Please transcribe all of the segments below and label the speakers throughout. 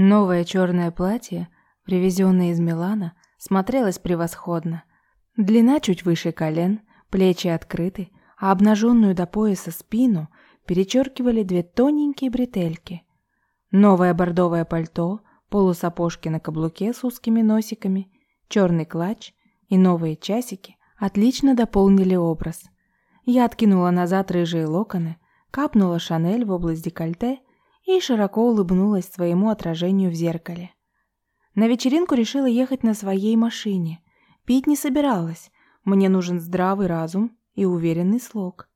Speaker 1: Новое черное платье, привезенное из Милана, смотрелось превосходно. Длина чуть выше колен, плечи открыты, а обнаженную до пояса спину перечеркивали две тоненькие бретельки. Новое бордовое пальто, полусапожки на каблуке с узкими носиками, черный клатч и новые часики отлично дополнили образ. Я откинула назад рыжие локоны, капнула Шанель в область декольте и широко улыбнулась своему отражению в зеркале. На вечеринку решила ехать на своей машине. Пить не собиралась. Мне нужен здравый разум и уверенный слог.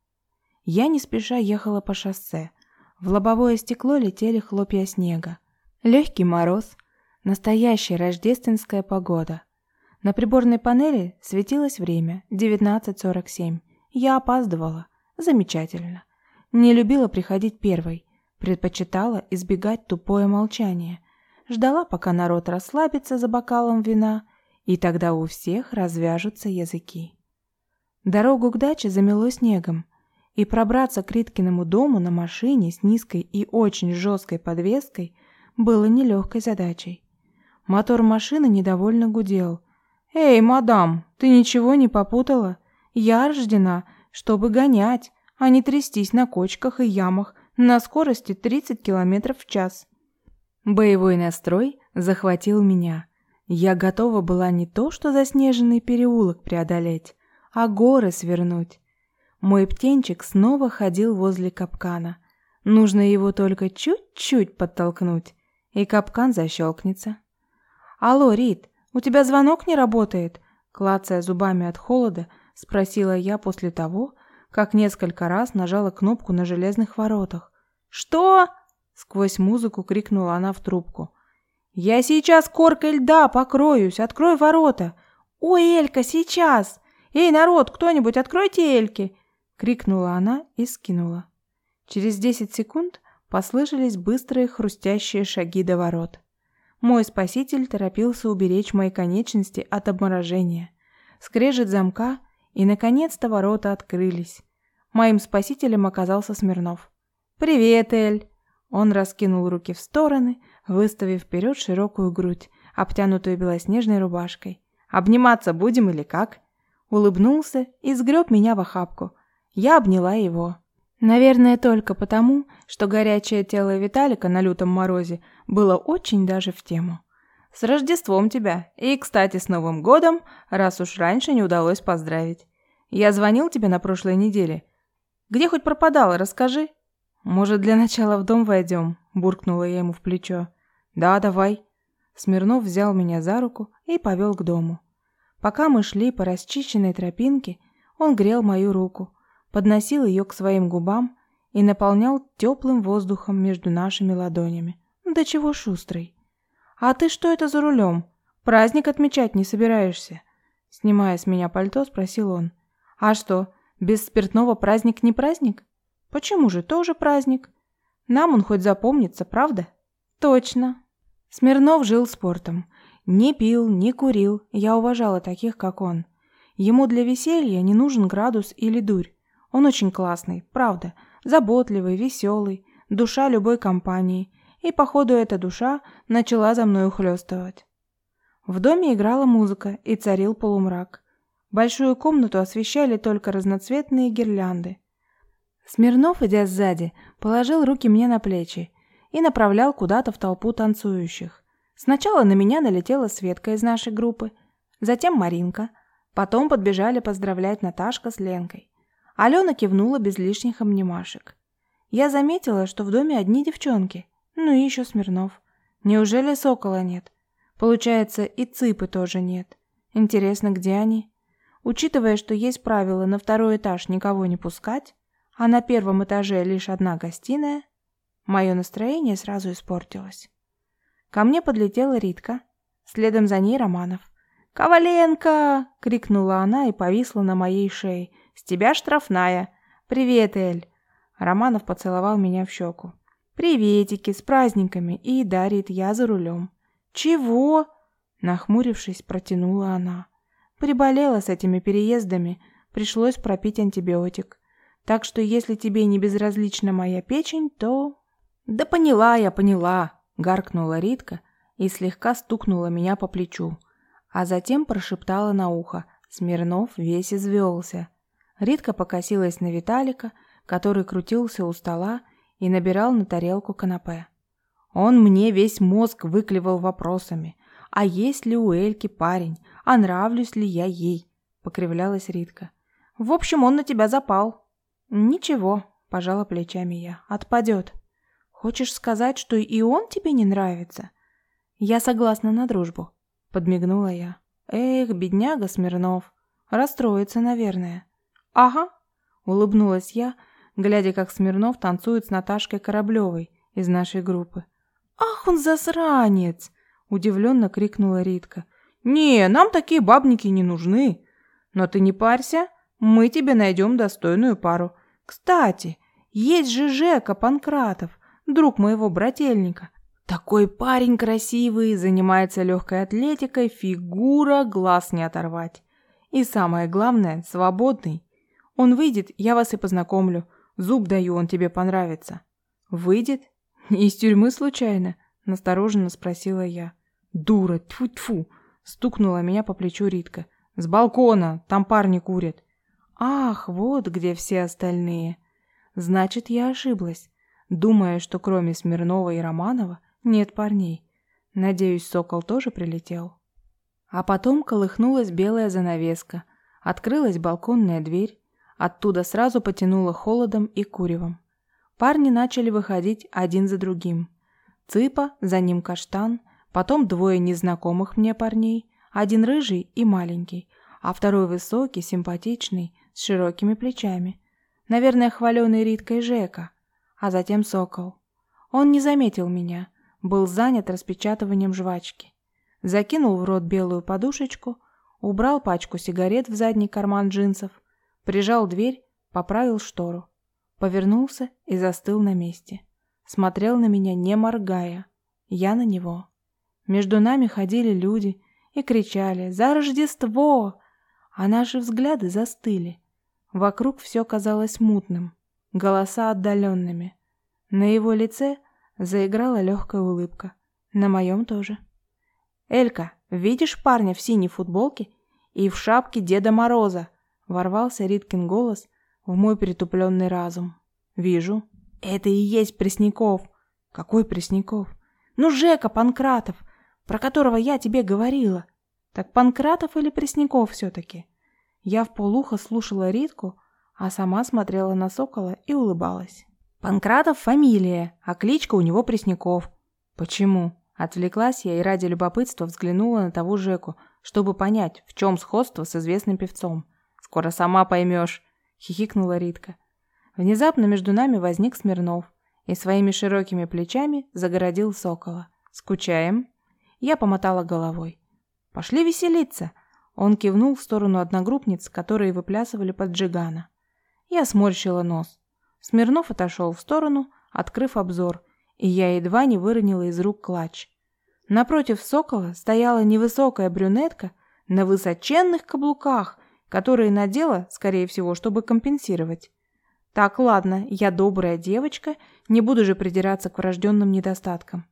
Speaker 1: Я не спеша ехала по шоссе. В лобовое стекло летели хлопья снега. Легкий мороз, настоящая рождественская погода. На приборной панели светилось время 19.47. Я опаздывала. Замечательно. Не любила приходить первой. Предпочитала избегать тупое молчание. Ждала, пока народ расслабится за бокалом вина, и тогда у всех развяжутся языки. Дорогу к даче замело снегом, и пробраться к Риткиному дому на машине с низкой и очень жесткой подвеской было нелегкой задачей. Мотор машины недовольно гудел. «Эй, мадам, ты ничего не попутала? Я рождена, чтобы гонять, а не трястись на кочках и ямах на скорости 30 км в час». Боевой настрой захватил меня. Я готова была не то что заснеженный переулок преодолеть, а горы свернуть. Мой птенчик снова ходил возле капкана. Нужно его только чуть-чуть подтолкнуть, и капкан защелкнется. «Алло, Рит, у тебя звонок не работает?» Клацая зубами от холода, спросила я после того, как несколько раз нажала кнопку на железных воротах. «Что?» — сквозь музыку крикнула она в трубку. «Я сейчас коркой льда покроюсь, открой ворота!» «Ой, Элька, сейчас!» «Эй, народ, кто-нибудь, откройте Эльки!» — крикнула она и скинула. Через десять секунд послышались быстрые хрустящие шаги до ворот. Мой спаситель торопился уберечь мои конечности от обморожения. Скрежет замка, и, наконец-то, ворота открылись. Моим спасителем оказался Смирнов. «Привет, Эль!» Он раскинул руки в стороны, выставив вперед широкую грудь, обтянутую белоснежной рубашкой. «Обниматься будем или как?» улыбнулся и сгреб меня в охапку. Я обняла его. Наверное, только потому, что горячее тело Виталика на лютом морозе было очень даже в тему. «С Рождеством тебя! И, кстати, с Новым годом, раз уж раньше не удалось поздравить. Я звонил тебе на прошлой неделе. Где хоть пропадала, расскажи?» «Может, для начала в дом войдем?» – буркнула я ему в плечо. «Да, давай». Смирнов взял меня за руку и повел к дому. Пока мы шли по расчищенной тропинке, он грел мою руку, подносил ее к своим губам и наполнял теплым воздухом между нашими ладонями. Да чего шустрый. «А ты что это за рулем? Праздник отмечать не собираешься?» Снимая с меня пальто, спросил он. «А что, без спиртного праздник не праздник?» «Почему же, тоже праздник. Нам он хоть запомнится, правда?» «Точно». Смирнов жил спортом. Не пил, не курил, я уважала таких, как он. Ему для веселья не нужен градус или дурь. Он очень классный, правда, заботливый, веселый, душа любой компании. И, походу, эта душа начала за мной ухлёстывать. В доме играла музыка и царил полумрак. Большую комнату освещали только разноцветные гирлянды. Смирнов, идя сзади, положил руки мне на плечи и направлял куда-то в толпу танцующих. Сначала на меня налетела Светка из нашей группы, затем Маринка. Потом подбежали поздравлять Наташка с Ленкой. Алена кивнула без лишних обнимашек. Я заметила, что в доме одни девчонки. Ну и еще Смирнов. Неужели Сокола нет? Получается, и Цыпы тоже нет. Интересно, где они? Учитывая, что есть правило на второй этаж никого не пускать, а на первом этаже лишь одна гостиная, мое настроение сразу испортилось. Ко мне подлетела Ритка, следом за ней Романов. «Коваленко!» — крикнула она и повисла на моей шее. «С тебя штрафная!» «Привет, Эль!» Романов поцеловал меня в щеку. «Приветики, с праздниками!» И дарит я за рулем. «Чего?» Нахмурившись, протянула она. Приболела с этими переездами, пришлось пропить антибиотик. Так что если тебе не безразлична моя печень, то... Да поняла я, поняла. гаркнула Ритка и слегка стукнула меня по плечу, а затем прошептала на ухо. Смирнов весь извелся. Ритка покосилась на Виталика, который крутился у стола и набирал на тарелку канапе. Он мне весь мозг выклевал вопросами. А есть ли у Эльки парень? А нравлюсь ли я ей? Покривлялась Ритка. В общем, он на тебя запал. Ничего, пожала плечами я. Отпадет. Хочешь сказать, что и он тебе не нравится? Я согласна на дружбу, подмигнула я. Эх, бедняга Смирнов. Расстроится, наверное. Ага, улыбнулась я, глядя, как Смирнов танцует с Наташкой Кораблевой из нашей группы. «Ах он засранец!» – удивленно крикнула Ритка. «Не, нам такие бабники не нужны. Но ты не парься, мы тебе найдем достойную пару. Кстати, есть же Жека Панкратов, друг моего брательника. Такой парень красивый, занимается легкой атлетикой, фигура, глаз не оторвать. И самое главное, свободный. Он выйдет, я вас и познакомлю. Зуб даю, он тебе понравится. Выйдет? Из тюрьмы случайно? Настороженно спросила я. Дура, тьфу-тьфу, стукнула меня по плечу Ритка. С балкона, там парни курят. Ах, вот где все остальные. Значит, я ошиблась, думая, что кроме Смирнова и Романова нет парней. Надеюсь, сокол тоже прилетел. А потом колыхнулась белая занавеска, открылась балконная дверь, оттуда сразу потянуло холодом и куревом. Парни начали выходить один за другим. Цыпа, за ним каштан, потом двое незнакомых мне парней, один рыжий и маленький, а второй высокий, симпатичный, с широкими плечами. Наверное, хваленый Риткой Жека, а затем сокол. Он не заметил меня, был занят распечатыванием жвачки. Закинул в рот белую подушечку, убрал пачку сигарет в задний карман джинсов, прижал дверь, поправил штору, повернулся и застыл на месте. Смотрел на меня, не моргая. Я на него. Между нами ходили люди и кричали «За Рождество!», а наши взгляды застыли. Вокруг все казалось мутным, голоса отдаленными. На его лице – Заиграла легкая улыбка. На моем тоже. «Элька, видишь парня в синей футболке и в шапке Деда Мороза?» Ворвался Риткин голос в мой притупленный разум. «Вижу. Это и есть Пресняков». «Какой Пресняков?» «Ну, Жека Панкратов, про которого я тебе говорила». «Так Панкратов или Пресняков все-таки?» Я в полухо слушала Ритку, а сама смотрела на Сокола и улыбалась. Панкратов фамилия, а кличка у него Пресняков. Почему? Отвлеклась я и ради любопытства взглянула на того Жеку, чтобы понять, в чем сходство с известным певцом. Скоро сама поймешь, хихикнула Ритка. Внезапно между нами возник Смирнов и своими широкими плечами загородил сокола. Скучаем? Я помотала головой. Пошли веселиться. Он кивнул в сторону одногруппниц, которые выплясывали под джигана. Я сморщила нос. Смирнов отошел в сторону, открыв обзор, и я едва не выронила из рук клатч. Напротив сокола стояла невысокая брюнетка на высоченных каблуках, которые надела, скорее всего, чтобы компенсировать. Так, ладно, я добрая девочка, не буду же придираться к врожденным недостаткам.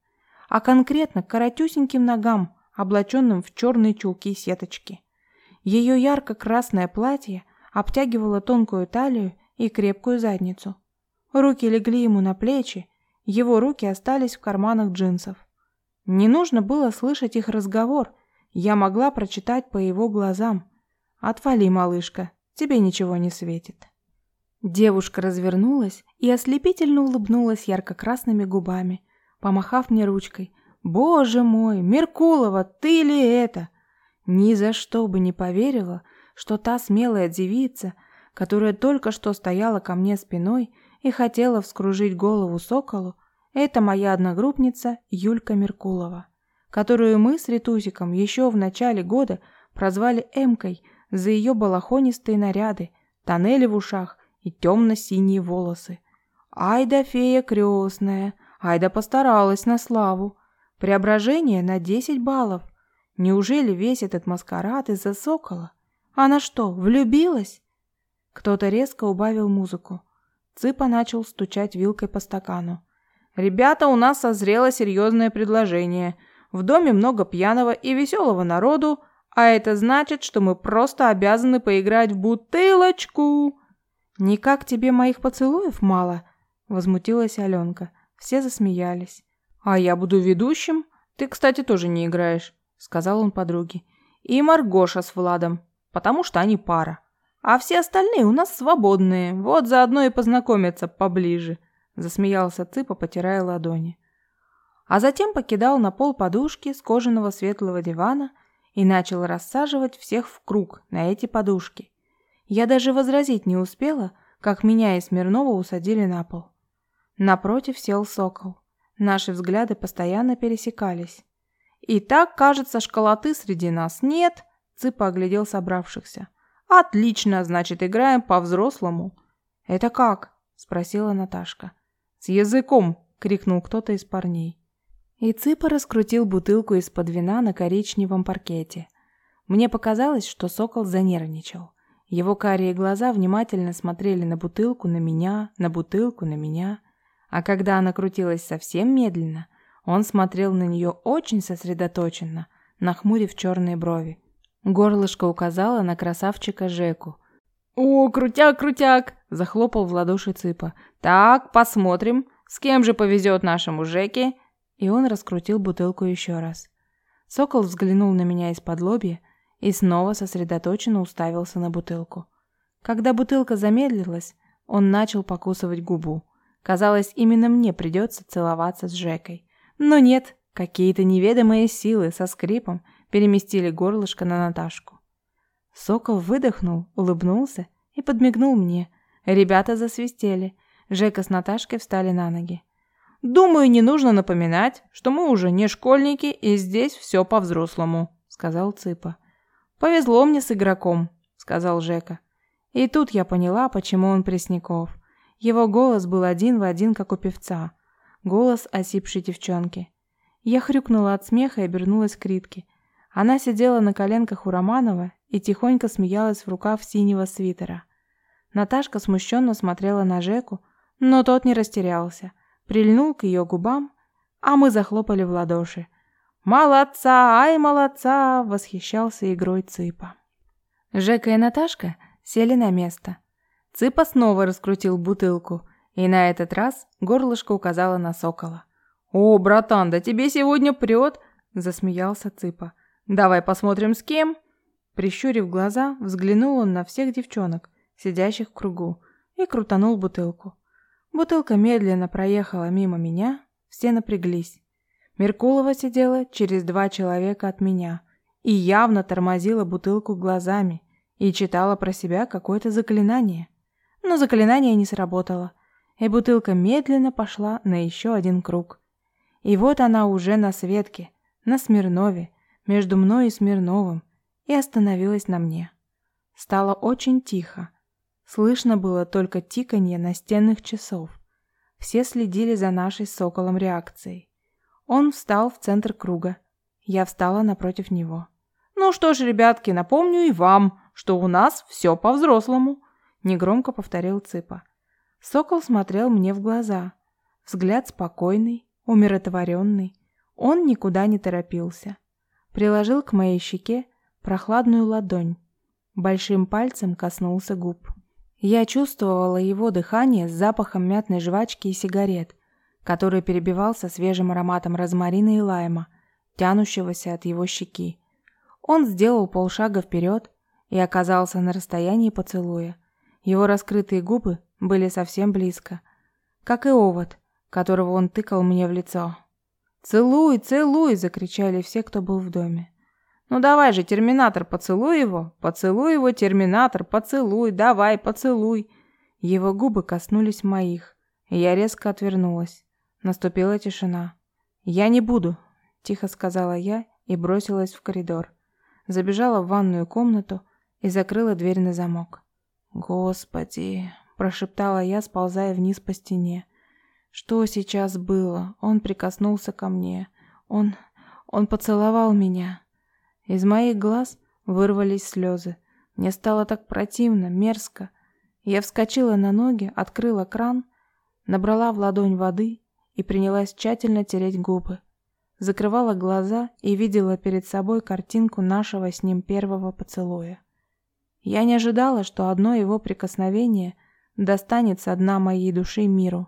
Speaker 1: А конкретно к коротюсеньким ногам, облаченным в черные чулки-сеточки. Ее ярко-красное платье обтягивало тонкую талию и крепкую задницу. Руки легли ему на плечи, его руки остались в карманах джинсов. Не нужно было слышать их разговор, я могла прочитать по его глазам. «Отвали, малышка, тебе ничего не светит». Девушка развернулась и ослепительно улыбнулась ярко-красными губами, помахав мне ручкой. «Боже мой, Меркулова, ты ли это?» Ни за что бы не поверила, что та смелая девица – которая только что стояла ко мне спиной и хотела вскружить голову соколу, это моя одногруппница Юлька Меркулова, которую мы с Ритусиком еще в начале года прозвали Эмкой за ее балахонистые наряды, тоннели в ушах и темно-синие волосы. Ай да фея крестная, ай да постаралась на славу. Преображение на 10 баллов. Неужели весь этот маскарад из-за сокола? Она что, влюбилась? Кто-то резко убавил музыку. Цыпа начал стучать вилкой по стакану.
Speaker 2: Ребята, у нас созрело серьезное предложение. В доме много пьяного и веселого народу, а это значит, что мы просто обязаны поиграть в бутылочку.
Speaker 1: Никак тебе моих поцелуев мало? Возмутилась Аленка. Все засмеялись.
Speaker 2: А я буду ведущим? Ты, кстати, тоже не играешь, сказал он подруге. И Маргоша с Владом, потому что они пара. А все остальные у нас свободные, вот заодно и познакомиться поближе засмеялся Цыпа, потирая ладони. А затем покидал на пол подушки с кожаного светлого дивана и начал рассаживать всех в круг на эти подушки. Я даже возразить не успела, как меня и Смирнова усадили на пол. Напротив сел сокол. Наши взгляды постоянно пересекались. «И так, кажется, школоты среди нас нет», — Цыпа оглядел собравшихся. «Отлично, значит, играем по-взрослому». «Это как?» — спросила Наташка.
Speaker 1: «С языком!» — крикнул кто-то из парней. И Цыпа раскрутил бутылку из-под вина на коричневом паркете. Мне показалось, что сокол занервничал. Его карие глаза внимательно смотрели на бутылку, на меня, на бутылку, на меня. А когда она крутилась совсем медленно, он смотрел на нее очень сосредоточенно, нахмурив черные брови. Горлышко указала на красавчика Жеку.
Speaker 2: «О, крутяк, крутяк!» – захлопал в ладоши Цыпа. «Так, посмотрим, с кем же повезет нашему Жеке?»
Speaker 1: И он раскрутил бутылку еще раз. Сокол взглянул на меня из-под лобья и снова сосредоточенно уставился на бутылку. Когда бутылка замедлилась, он начал покусывать губу. Казалось, именно мне придется целоваться с Жекой. Но нет, какие-то неведомые силы со скрипом переместили горлышко на Наташку. Сокол выдохнул, улыбнулся и подмигнул мне. Ребята засвистели. Жека с Наташкой встали на ноги.
Speaker 2: «Думаю, не нужно напоминать, что мы уже не школьники, и здесь все по-взрослому», — сказал Цыпа. «Повезло мне с игроком», — сказал Жека. И тут я поняла, почему он Пресняков. Его голос был один в один, как у певца. Голос осипшей девчонки. Я хрюкнула от смеха и обернулась к Ритке. Она сидела на коленках у Романова и тихонько смеялась в рукав синего свитера. Наташка смущенно смотрела на Жеку, но тот не растерялся, прильнул к ее губам, а мы захлопали в ладоши. «Молодца! Ай, молодца!» — восхищался игрой Цыпа. Жека и Наташка сели на место. Цыпа снова раскрутил бутылку, и на этот раз горлышко указало на сокола. «О, братан, да тебе сегодня прет!» — засмеялся Цыпа. «Давай посмотрим, с кем?»
Speaker 1: Прищурив глаза, взглянул он на всех девчонок, сидящих в кругу, и крутанул бутылку. Бутылка медленно проехала мимо меня, все напряглись. Меркулова сидела через два человека от меня и явно тормозила бутылку глазами и читала про себя какое-то заклинание. Но заклинание не сработало, и бутылка медленно пошла на еще один круг. И вот она уже на Светке, на Смирнове, между мной и Смирновым, и остановилась на мне. Стало очень тихо. Слышно было только тиканье настенных часов. Все следили за нашей соколом реакцией. Он встал в центр круга. Я встала напротив него.
Speaker 2: «Ну что ж, ребятки, напомню и вам, что у нас все по-взрослому», — негромко повторил Цыпа.
Speaker 1: Сокол смотрел мне в глаза. Взгляд спокойный, умиротворенный. Он никуда не торопился. Приложил к моей щеке прохладную ладонь. Большим пальцем коснулся губ. Я чувствовала его дыхание с запахом мятной жвачки и сигарет, который перебивался свежим ароматом розмарина и лайма, тянущегося от его щеки. Он сделал полшага вперед и оказался на расстоянии поцелуя. Его раскрытые губы были совсем близко, как и овод, которого он тыкал мне в лицо. «Целуй, целуй!» – закричали все, кто был в доме.
Speaker 2: Ну давай же, терминатор, поцелуй его. Поцелуй его, терминатор, поцелуй, давай, поцелуй.
Speaker 1: Его губы коснулись моих, и я резко отвернулась. Наступила тишина. «Я не буду», – тихо сказала я и бросилась в коридор. Забежала в ванную комнату и закрыла дверь на замок. «Господи!» – прошептала я, сползая вниз по стене. «Что сейчас было? Он прикоснулся ко мне. Он... он поцеловал меня». Из моих глаз вырвались слезы. Мне стало так противно, мерзко. Я вскочила на ноги, открыла кран, набрала в ладонь воды и принялась тщательно тереть губы. Закрывала глаза и видела перед собой картинку нашего с ним первого поцелуя. Я не ожидала, что одно его прикосновение достанет со дна моей души миру.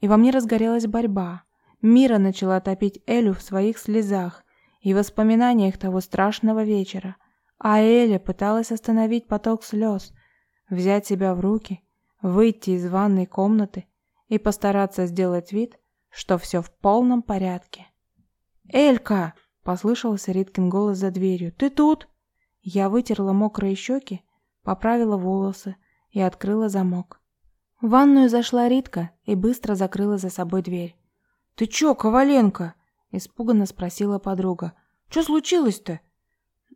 Speaker 1: И во мне разгорелась борьба. Мира начала топить Элю в своих слезах и воспоминаниях того страшного вечера. А Эля пыталась остановить поток слез, взять себя в руки, выйти из ванной комнаты и постараться сделать вид, что все в полном порядке. «Элька!» — послышался Риткин голос за дверью. «Ты тут?» Я вытерла мокрые щеки, поправила волосы и открыла замок. В ванную зашла Ритка и быстро закрыла за собой дверь. «Ты чё, Коваленко?» — испуганно спросила подруга. «Чё случилось-то?»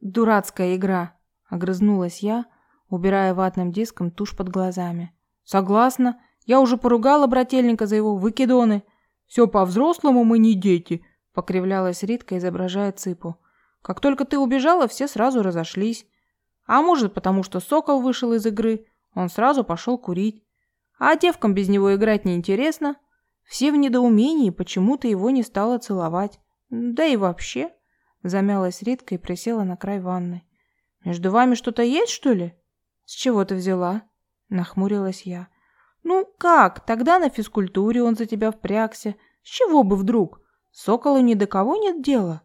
Speaker 1: «Дурацкая игра», — огрызнулась я, убирая ватным диском тушь под глазами. «Согласна. Я уже поругала брательника за его выкидоны. Все по-взрослому мы не дети», — покривлялась Ритка, изображая цыпу. Как только ты убежала, все сразу разошлись. А может, потому что Сокол вышел из игры, он сразу пошел курить. А девкам без него играть неинтересно. Все в недоумении, почему ты его не стала целовать. Да и вообще. Замялась Ритка и присела на край ванны. Между вами что-то есть, что ли? С чего ты взяла? Нахмурилась я. Ну как, тогда на физкультуре он за тебя впрягся. С чего бы вдруг? Соколу ни до кого нет дела.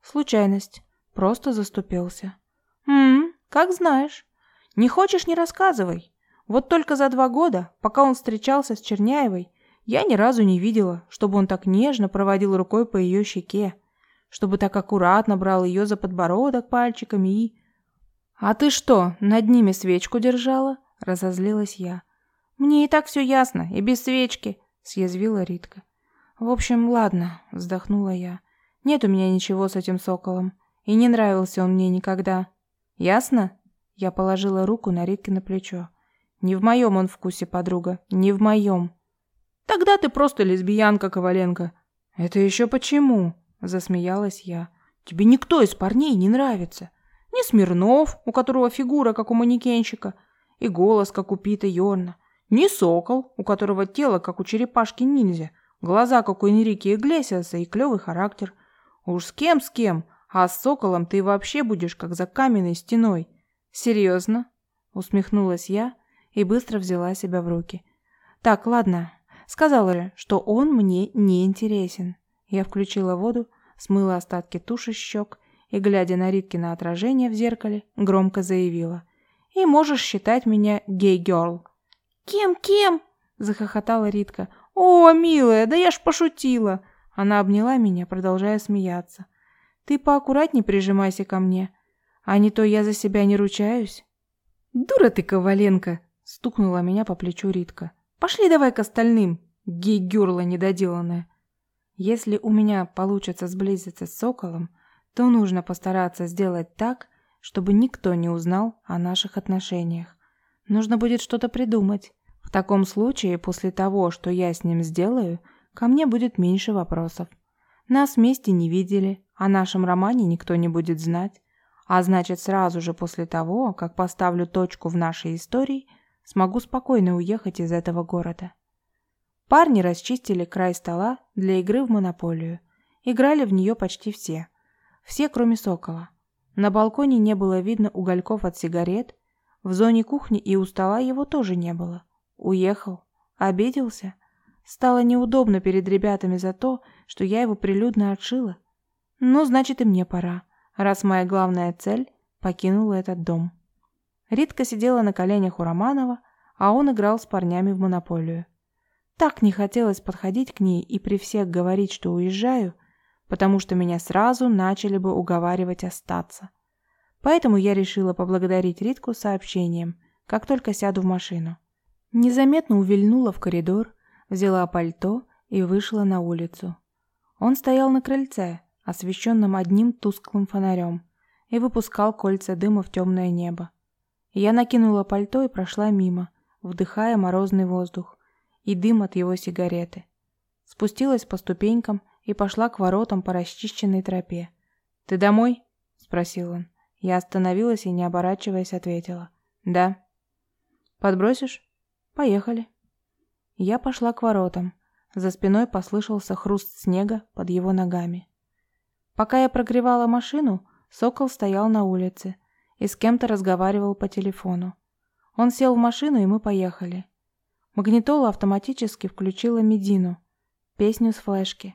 Speaker 1: Случайность. Просто заступился. Хм, как знаешь. Не хочешь, не рассказывай. Вот только за два года, пока он встречался с Черняевой, я ни разу не видела, чтобы он так нежно проводил рукой по ее щеке, чтобы так аккуратно брал ее за подбородок пальчиками и... «А ты что, над ними свечку держала?» — разозлилась я. «Мне и так все ясно, и без свечки», — съязвила Ритка. «В общем, ладно», — вздохнула я. Нет у меня ничего с этим соколом. И не нравился он мне никогда. Ясно? Я положила руку на Риткино плечо. Не в моем он вкусе, подруга. Не в моем. Тогда ты просто лесбиянка, Коваленко. Это еще почему? Засмеялась я. Тебе никто из парней не нравится. Ни Смирнов, у которого фигура, как у манекенщика, и голос, как у Пита Йорна. Ни Сокол, у которого тело, как у черепашки ниндзя, глаза, как у Энрике Иглесиаса и клевый характер – Уж с кем с кем, а с соколом ты вообще будешь как за каменной стеной. Серьезно? Усмехнулась я и быстро взяла себя в руки. Так, ладно. Сказала же, что он мне не интересен. Я включила воду, смыла остатки туши с щек и, глядя на Риткино отражение в зеркале, громко заявила. «И можешь считать меня гей-герл». «Кем-кем?» – захохотала Ритка. «О, милая, да я ж пошутила!» Она обняла меня, продолжая смеяться. «Ты поаккуратней прижимайся ко мне, а не то я за себя не ручаюсь». «Дура ты, Коваленко!» — стукнула меня по плечу Ритка. «Пошли давай к остальным, гей-гюрла недоделанная. Если у меня получится сблизиться с Соколом, то нужно постараться сделать так, чтобы никто не узнал о наших отношениях. Нужно будет что-то придумать. В таком случае, после того, что я с ним сделаю — ко мне будет меньше вопросов. Нас вместе не видели, о нашем романе никто не будет знать, а значит сразу же после того, как поставлю точку в нашей истории, смогу спокойно уехать из этого города. Парни расчистили край стола для игры в монополию. Играли в нее почти все. Все, кроме Сокола. На балконе не было видно угольков от сигарет, в зоне кухни и у стола его тоже не было. Уехал. Обиделся. Стало неудобно перед ребятами за то, что я его прилюдно отшила. Ну, значит, и мне пора, раз моя главная цель покинула этот дом. Ритка сидела на коленях у Романова, а он играл с парнями в монополию. Так не хотелось подходить к ней и при всех говорить, что уезжаю, потому что меня сразу начали бы уговаривать остаться. Поэтому я решила поблагодарить Ритку сообщением, как только сяду в машину. Незаметно увильнула в коридор, взяла пальто и вышла на улицу. Он стоял на крыльце, освещенном одним тусклым фонарем, и выпускал кольца дыма в темное небо. Я накинула пальто и прошла мимо, вдыхая морозный воздух и дым от его сигареты. Спустилась по ступенькам и пошла к воротам по расчищенной тропе. «Ты домой?» — спросил он. Я остановилась и, не оборачиваясь, ответила. «Да». «Подбросишь?» «Поехали». Я пошла к воротам. За спиной послышался хруст снега под его ногами. Пока я прогревала машину, Сокол стоял на улице и с кем-то разговаривал по телефону. Он сел в машину, и мы поехали. Магнитола автоматически включила Медину, песню с флешки.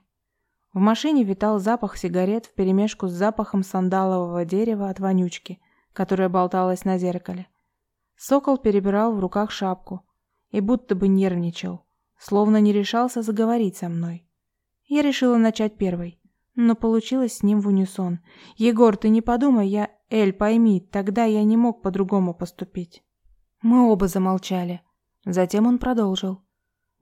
Speaker 1: В машине витал запах сигарет вперемешку с запахом сандалового дерева от вонючки, которая болталась на зеркале. Сокол перебирал в руках шапку и будто бы нервничал словно не решался заговорить со мной. Я решила начать первой, но получилось с ним в унисон. «Егор, ты не подумай, я... Эль, пойми, тогда я не мог по-другому поступить». Мы оба замолчали. Затем он продолжил.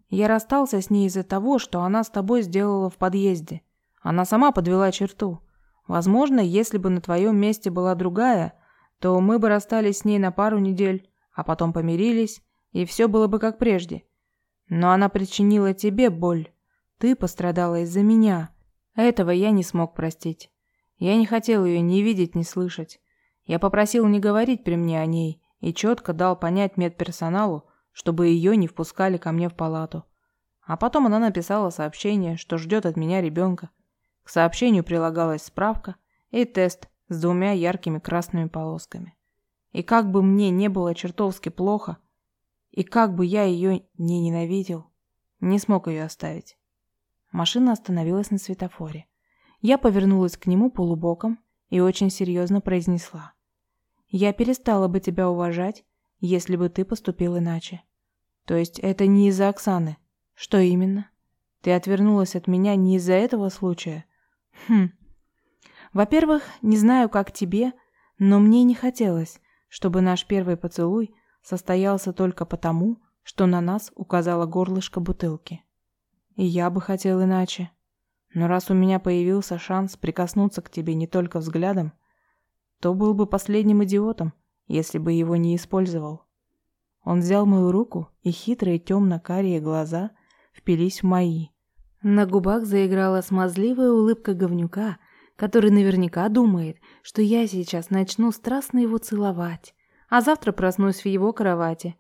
Speaker 1: «Я расстался с ней из-за того, что она с тобой сделала в подъезде. Она сама подвела черту. Возможно, если бы на твоем месте была другая, то мы бы расстались с ней на пару недель, а потом помирились, и все было бы как прежде. Но она причинила тебе боль. Ты пострадала из-за меня. Этого я не смог простить. Я не хотел ее ни видеть, ни слышать. Я попросил не говорить при мне о ней и четко дал понять медперсоналу, чтобы ее не впускали ко мне в палату. А потом она написала сообщение, что ждет от меня ребенка. К сообщению прилагалась справка и тест с двумя яркими красными полосками. И как бы мне не было чертовски плохо, и как бы я ее не ненавидел, не смог ее оставить. Машина остановилась на светофоре. Я повернулась к нему полубоком и очень серьезно произнесла. «Я перестала бы тебя уважать, если бы ты поступил иначе. То есть это не из-за Оксаны. Что именно? Ты отвернулась от меня не из-за этого случая? Хм. Во-первых, не знаю, как тебе, но мне не хотелось, чтобы наш первый поцелуй состоялся только потому, что на нас указало горлышко бутылки. И я бы хотел иначе. Но раз у меня появился шанс прикоснуться к тебе не только взглядом, то был бы последним идиотом, если бы его не использовал. Он взял мою руку, и хитрые темно-карие глаза впились в мои. На губах заиграла смазливая улыбка говнюка, который наверняка думает, что я сейчас начну страстно его целовать, а завтра проснусь в его кровати.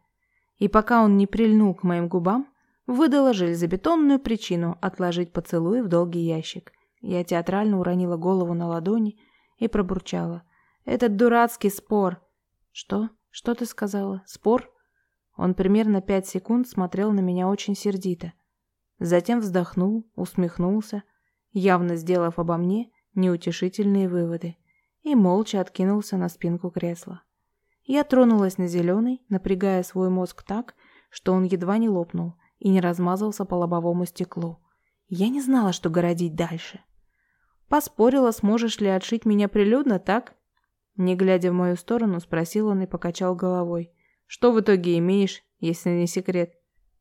Speaker 1: И пока он не прильнул к моим губам, выдала железобетонную причину отложить поцелуй в долгий ящик. Я театрально уронила голову на ладони и пробурчала. «Этот дурацкий спор!» «Что? Что ты сказала? Спор?» Он примерно пять секунд смотрел на меня очень сердито. Затем вздохнул, усмехнулся, явно сделав обо мне неутешительные выводы, и молча откинулся на спинку кресла. Я тронулась на зеленый, напрягая свой мозг так, что он едва не лопнул и не размазался по лобовому стеклу. Я не знала, что городить дальше. «Поспорила, сможешь ли отшить меня прилюдно, так?» Не глядя в мою сторону, спросил он и покачал головой. «Что в итоге имеешь, если не секрет?»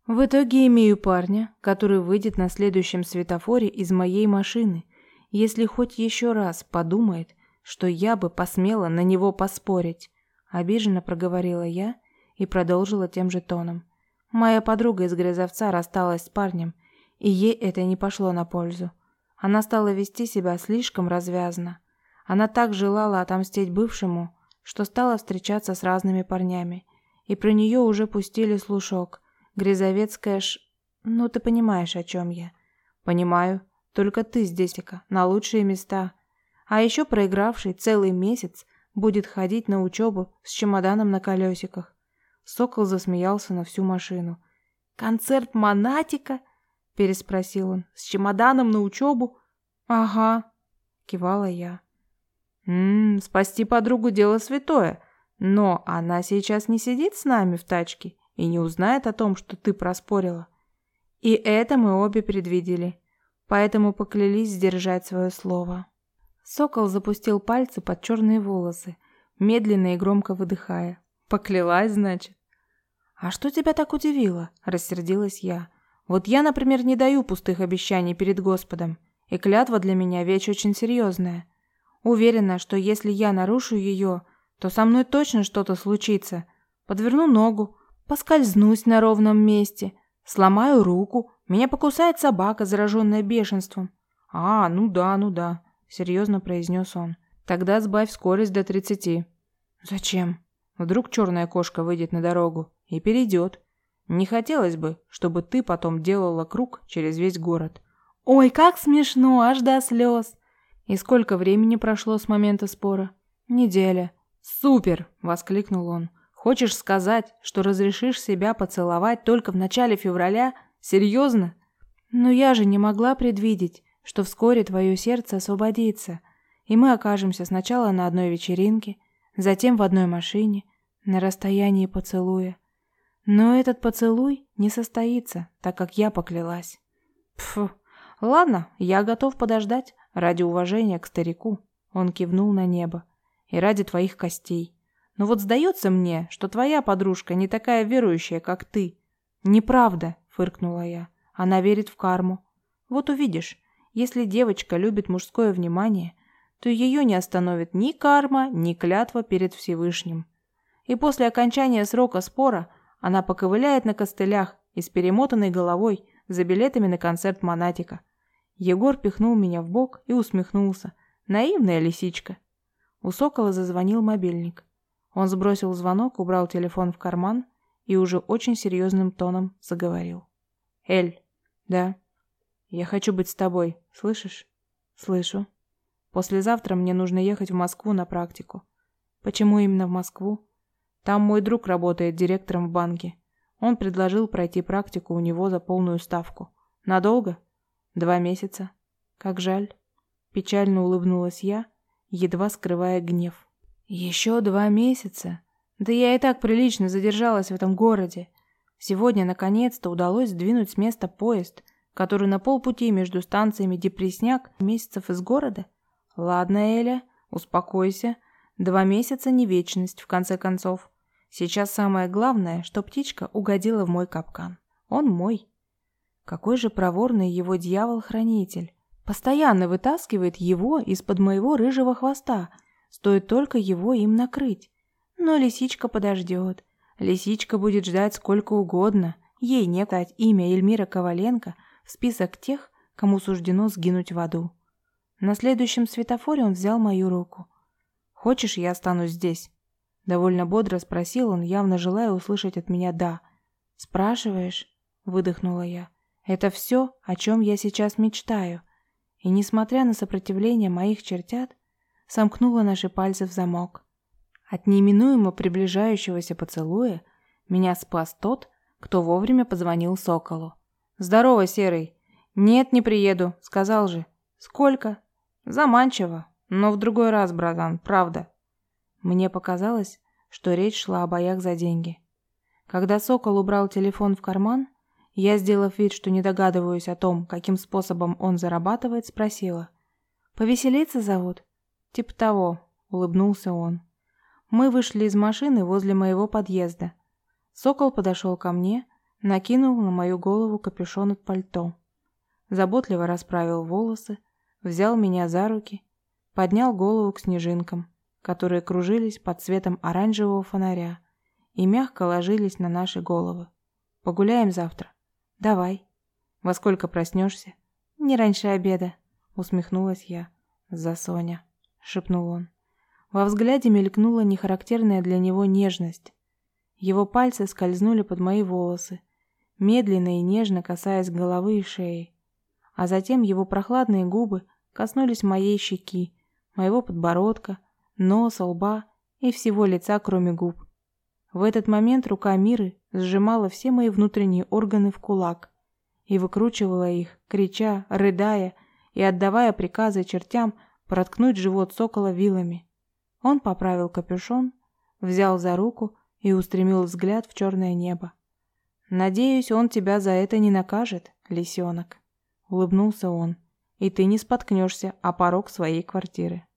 Speaker 1: «В итоге имею парня, который выйдет на следующем светофоре из моей машины, если хоть еще раз подумает, что я бы посмела на него поспорить. Обиженно проговорила я и продолжила тем же тоном. Моя подруга из Грязовца рассталась с парнем, и ей это не пошло на пользу. Она стала вести себя слишком развязно. Она так желала отомстить бывшему, что стала встречаться с разными парнями. И про нее уже пустили слушок. Грязовецкая ш... Ну, ты понимаешь, о чем я. Понимаю. Только ты здесь, на лучшие места. А еще проигравший целый месяц будет ходить на учебу с чемоданом на колесиках. Сокол засмеялся на всю машину. «Концерт Монатика?» – переспросил он. «С чемоданом на учебу?» «Ага», – кивала я. «Ммм, спасти подругу – дело святое, но она сейчас не сидит с нами в тачке и не узнает о том, что ты проспорила. И это мы обе предвидели, поэтому поклялись сдержать свое слово». Сокол запустил пальцы под черные волосы, медленно и громко выдыхая. «Поклялась, значит?» «А что тебя так удивило?» – рассердилась я. «Вот я, например, не даю пустых обещаний перед Господом, и клятва для меня вещь очень серьезная. Уверена, что если я нарушу ее, то со мной точно что-то случится. Подверну ногу, поскользнусь на ровном месте, сломаю руку, меня покусает собака, зараженная бешенством. А, ну да, ну да серьезно произнес он. Тогда сбавь скорость до тридцати. Зачем? Вдруг черная кошка выйдет на дорогу и перейдет.
Speaker 2: Не хотелось бы, чтобы ты потом делала круг через весь город.
Speaker 1: Ой, как смешно, аж до слез. И сколько времени прошло с момента спора? Неделя.
Speaker 2: Супер, воскликнул он. Хочешь сказать, что разрешишь себя поцеловать только в начале февраля? Серьезно?
Speaker 1: Но я же не могла предвидеть, что вскоре твое сердце освободится, и мы окажемся сначала на одной вечеринке, затем в одной машине, на расстоянии поцелуя. Но этот поцелуй не состоится, так как я поклялась.
Speaker 2: Пф, ладно, я готов подождать ради уважения к старику. Он кивнул на небо. И ради твоих костей. Но вот сдается мне, что твоя подружка не такая верующая, как ты.
Speaker 1: Неправда, фыркнула я. Она верит в карму.
Speaker 2: Вот увидишь, если девочка любит мужское внимание, то ее не остановит ни карма, ни клятва перед Всевышним. И после окончания срока спора она поковыляет на костылях и с перемотанной головой за билетами на концерт Монатика. Егор пихнул меня в бок и усмехнулся. Наивная лисичка. У Сокола зазвонил мобильник. Он сбросил звонок, убрал телефон в карман и уже очень серьезным тоном заговорил. «Эль». «Да». «Я хочу быть с тобой. Слышишь?»
Speaker 1: «Слышу».
Speaker 2: «Послезавтра мне нужно ехать в Москву на практику».
Speaker 1: «Почему именно в Москву?»
Speaker 2: Там мой друг работает директором в банке. Он предложил пройти практику у него за полную ставку. Надолго? Два месяца. Как жаль. Печально улыбнулась я, едва скрывая гнев.
Speaker 1: Еще два месяца? Да я и так прилично задержалась в этом городе. Сегодня наконец-то удалось сдвинуть с места поезд, который на полпути между станциями Депресняк месяцев из города. Ладно, Эля, успокойся. Два месяца не вечность, в конце концов. Сейчас самое главное, что птичка угодила в мой капкан. Он мой. Какой же проворный его дьявол-хранитель. Постоянно вытаскивает его из-под моего рыжего хвоста. Стоит только его им накрыть. Но лисичка подождет. Лисичка будет ждать сколько угодно. Ей не дать имя Эльмира Коваленко в список тех, кому суждено сгинуть в аду. На следующем светофоре он взял мою руку. Хочешь, я останусь здесь?» Довольно бодро спросил он, явно желая услышать от меня «да». «Спрашиваешь?» – выдохнула я. «Это все, о чем я сейчас мечтаю». И, несмотря на сопротивление моих чертят, сомкнула наши пальцы в замок. От неминуемо приближающегося поцелуя меня спас тот, кто вовремя позвонил Соколу.
Speaker 2: «Здорово, Серый!» «Нет, не приеду», — сказал же. «Сколько?» «Заманчиво. Но в другой раз, братан, правда.
Speaker 1: Мне показалось, что речь шла о боях за деньги. Когда Сокол убрал телефон в карман, я, сделав вид, что не догадываюсь о том, каким способом он зарабатывает, спросила. «Повеселиться зовут?»
Speaker 2: «Типа того», — улыбнулся он.
Speaker 1: Мы вышли из машины возле моего подъезда. Сокол подошел ко мне, накинул на мою голову капюшон от пальто. Заботливо расправил волосы, взял меня за руки поднял голову к снежинкам, которые кружились под светом оранжевого фонаря и мягко ложились на наши головы. «Погуляем завтра?» «Давай». «Во сколько проснешься?» «Не раньше обеда», — усмехнулась я. «За Соня», — шепнул он. Во взгляде мелькнула нехарактерная для него нежность. Его пальцы скользнули под мои волосы, медленно и нежно касаясь головы и шеи. А затем его прохладные губы коснулись моей щеки, моего подбородка, носа, лба и всего лица, кроме губ. В этот момент рука Миры сжимала все мои внутренние органы в кулак и выкручивала их, крича, рыдая и отдавая приказы чертям проткнуть живот сокола вилами. Он поправил капюшон, взял за руку и устремил взгляд в черное небо. «Надеюсь, он тебя за это не накажет, лисенок», — улыбнулся он, — «и ты не споткнешься о порог своей квартиры».